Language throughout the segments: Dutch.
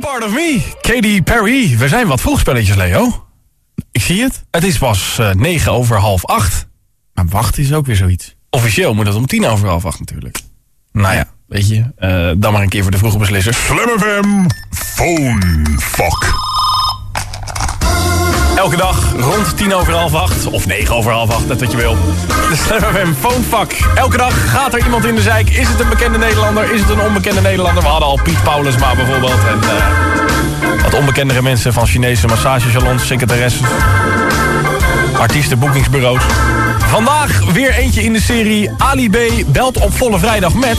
The Part of Me, Katy Perry. We zijn wat vroegspelletjes, Leo. Ik zie het. Het is pas uh, 9 over half 8. Maar wacht is ook weer zoiets. Officieel moet het om 10 over half 8 natuurlijk. Nou ja, weet je. Uh, dan maar een keer voor de vroege beslissers. Slam FM Phone Fuck. Elke dag rond 10 over half 8. Of 9 over half 8, net wat je wil. De Slam FM Phonefuck. Elke dag gaat er iemand in de zijk. Is het een bekende Nederlander? Is het een onbekende Nederlander? We hadden al Piet Paulusma bijvoorbeeld. En uh, wat onbekendere mensen van Chinese massagesalons, secretaressen. Artiesten, boekingsbureaus. Vandaag weer eentje in de serie Ali B belt op volle vrijdag met...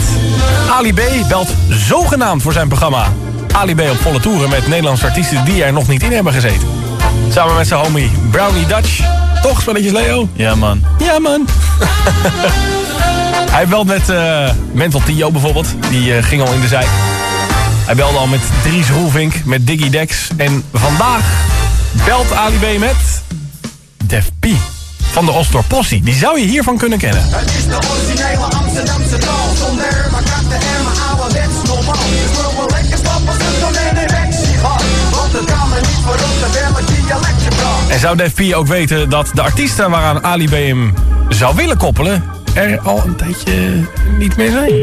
Ali B belt zogenaamd voor zijn programma. Ali B op volle toeren met Nederlandse artiesten die er nog niet in hebben gezeten. Samen met zijn homie Brownie Dutch. Toch, spelletjes Leo? Ja, man. Ja, man. Hij belt met uh, Mental Tio bijvoorbeeld. Die uh, ging al in de zij. Hij belde al met Dries Roelvink, met Diggy Dex. En vandaag belt Ali B met... Def P. Van de Ostor Possie. Die zou je hiervan kunnen kennen. Het is de originele Amsterdamse taal. Zonder maar katten en mijn ouderwets normaal. Dus En zou Def P ook weten dat de artiesten waaraan Ali B hem zou willen koppelen... er al een tijdje niet meer zijn?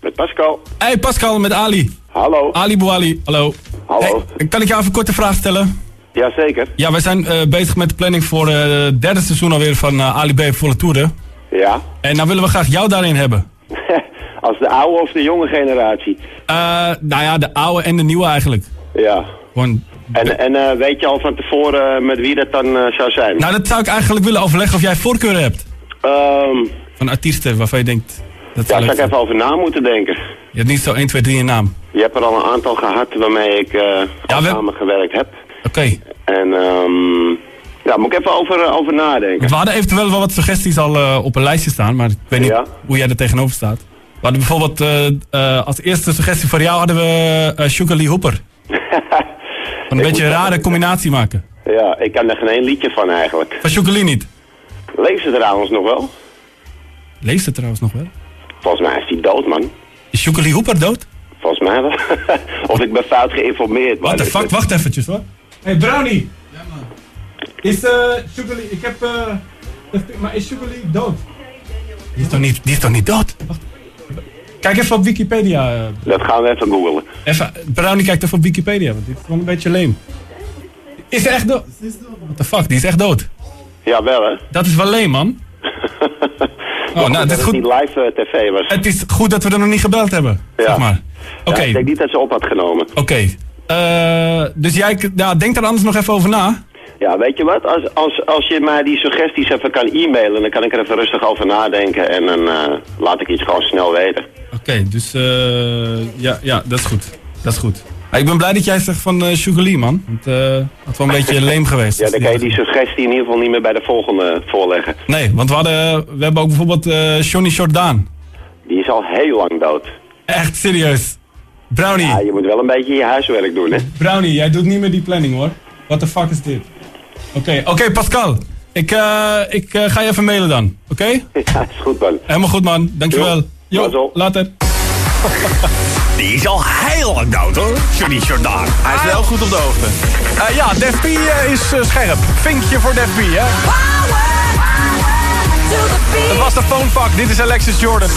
Met Pascal. Hey Pascal, met Ali. Hallo. Ali Bouali, hallo. Hallo. Hey, kan ik jou even een korte vraag stellen? Jazeker. Ja, wij zijn uh, bezig met de planning voor uh, het derde seizoen alweer van uh, Ali B volle toeren. Ja. En nou willen we graag jou daarin hebben. Als de oude of de jonge generatie? nou ja, de oude en de nieuwe eigenlijk. Ja. Gewoon... En, en weet je al van tevoren met wie dat dan zou zijn? Nou, dat zou ik eigenlijk willen overleggen of jij voorkeuren hebt. Um, van artiesten waarvan je denkt... Dat ja, zou ik even over na moeten denken. Je hebt niet zo 1, 2, 3 in naam. Je hebt er al een aantal gehad waarmee ik ja, we... samen gewerkt heb. Oké. Okay. En um, ja, moet ik even over, over nadenken. We hadden eventueel wel wat suggesties al uh, op een lijstje staan, maar ik weet niet ja. hoe jij er tegenover staat. We hadden bijvoorbeeld, uh, uh, als eerste suggestie voor jou hadden we uh, Sugar Lee Hooper. een beetje een rare combinatie maken. Ja, ik kan er geen één liedje van eigenlijk. Van Lee niet? Leeft ze trouwens nog wel? Leeft ze trouwens nog wel? Volgens mij is die dood, man. Is Sugar Lee Hooper dood? Volgens mij wel. of ik ben fout geïnformeerd. What the fuck? Wacht eventjes hoor. Hey Brownie! Ja man. Is uh, Sugar Lee, ik heb uh, maar is Lee dood? Die is toch niet, die is toch niet dood? Wacht. Kijk even op Wikipedia. Dat gaan we even googlen. Even, Brownie kijkt even op Wikipedia, want dit is gewoon een beetje leem. Is ze echt dood? What the fuck, die is echt dood. Ja, wel hè. Dat is wel leem man. oh, nou, het is goed. niet live uh, tv was. Het is goed dat we er nog niet gebeld hebben. Ja. Zeg maar. Oké. Okay. Ja, ik denk niet dat ze op had genomen. Oké. Okay. Uh, dus jij, ja, denk daar anders nog even over na. Ja, weet je wat? Als, als, als je mij die suggesties even kan e-mailen, dan kan ik er even rustig over nadenken en dan uh, laat ik iets gewoon snel weten. Oké, okay, dus uh, ja, ja, dat is goed. Dat is goed. ik ben blij dat jij zegt van uh, man. Want had wel een beetje leem geweest. Ja, dan kan je die suggestie in ieder geval niet meer bij de volgende voorleggen. Nee, want we, hadden, we hebben ook bijvoorbeeld Johnny Jordaan. Die is al heel lang dood. Echt serieus? Brownie. Ja, je moet wel een beetje je huiswerk doen, hè. Brownie, jij doet niet meer die planning, hoor. What the fuck is dit? Oké, okay. oké Pascal. Ik, uh, ik uh, ga je even mailen dan, oké? Okay? Ja, is goed, man. Helemaal goed, man. Dankjewel. Jo, jo later. Die is al heel lang dood, hoor. Johnny Jordaan. Hij is wel goed op de hoogte. Uh, ja, Def P is scherp. Vinkje voor Def P, hè? Het was de phonefuck. Dit is Alexis Jordan.